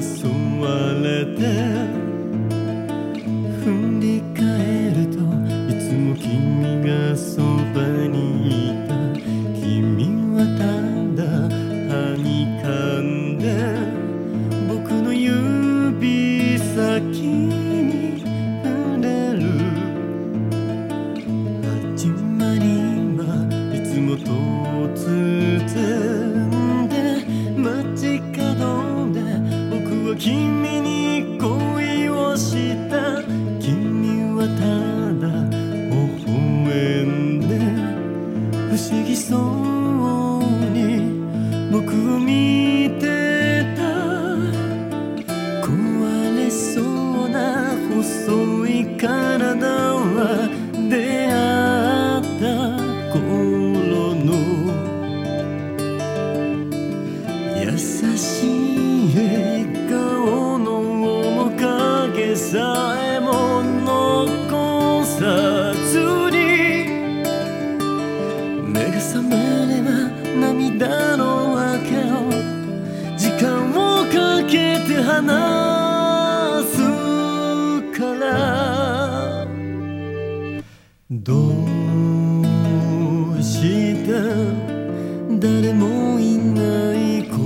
sua letra. 君に恋をした。君はただ微笑んで。不思議そうに僕を見てた。壊れそうな細い体は出会った。頃の。優しいさえも残さずに目が覚めれば涙のわけを時間をかけて話すからどうして誰もいないこ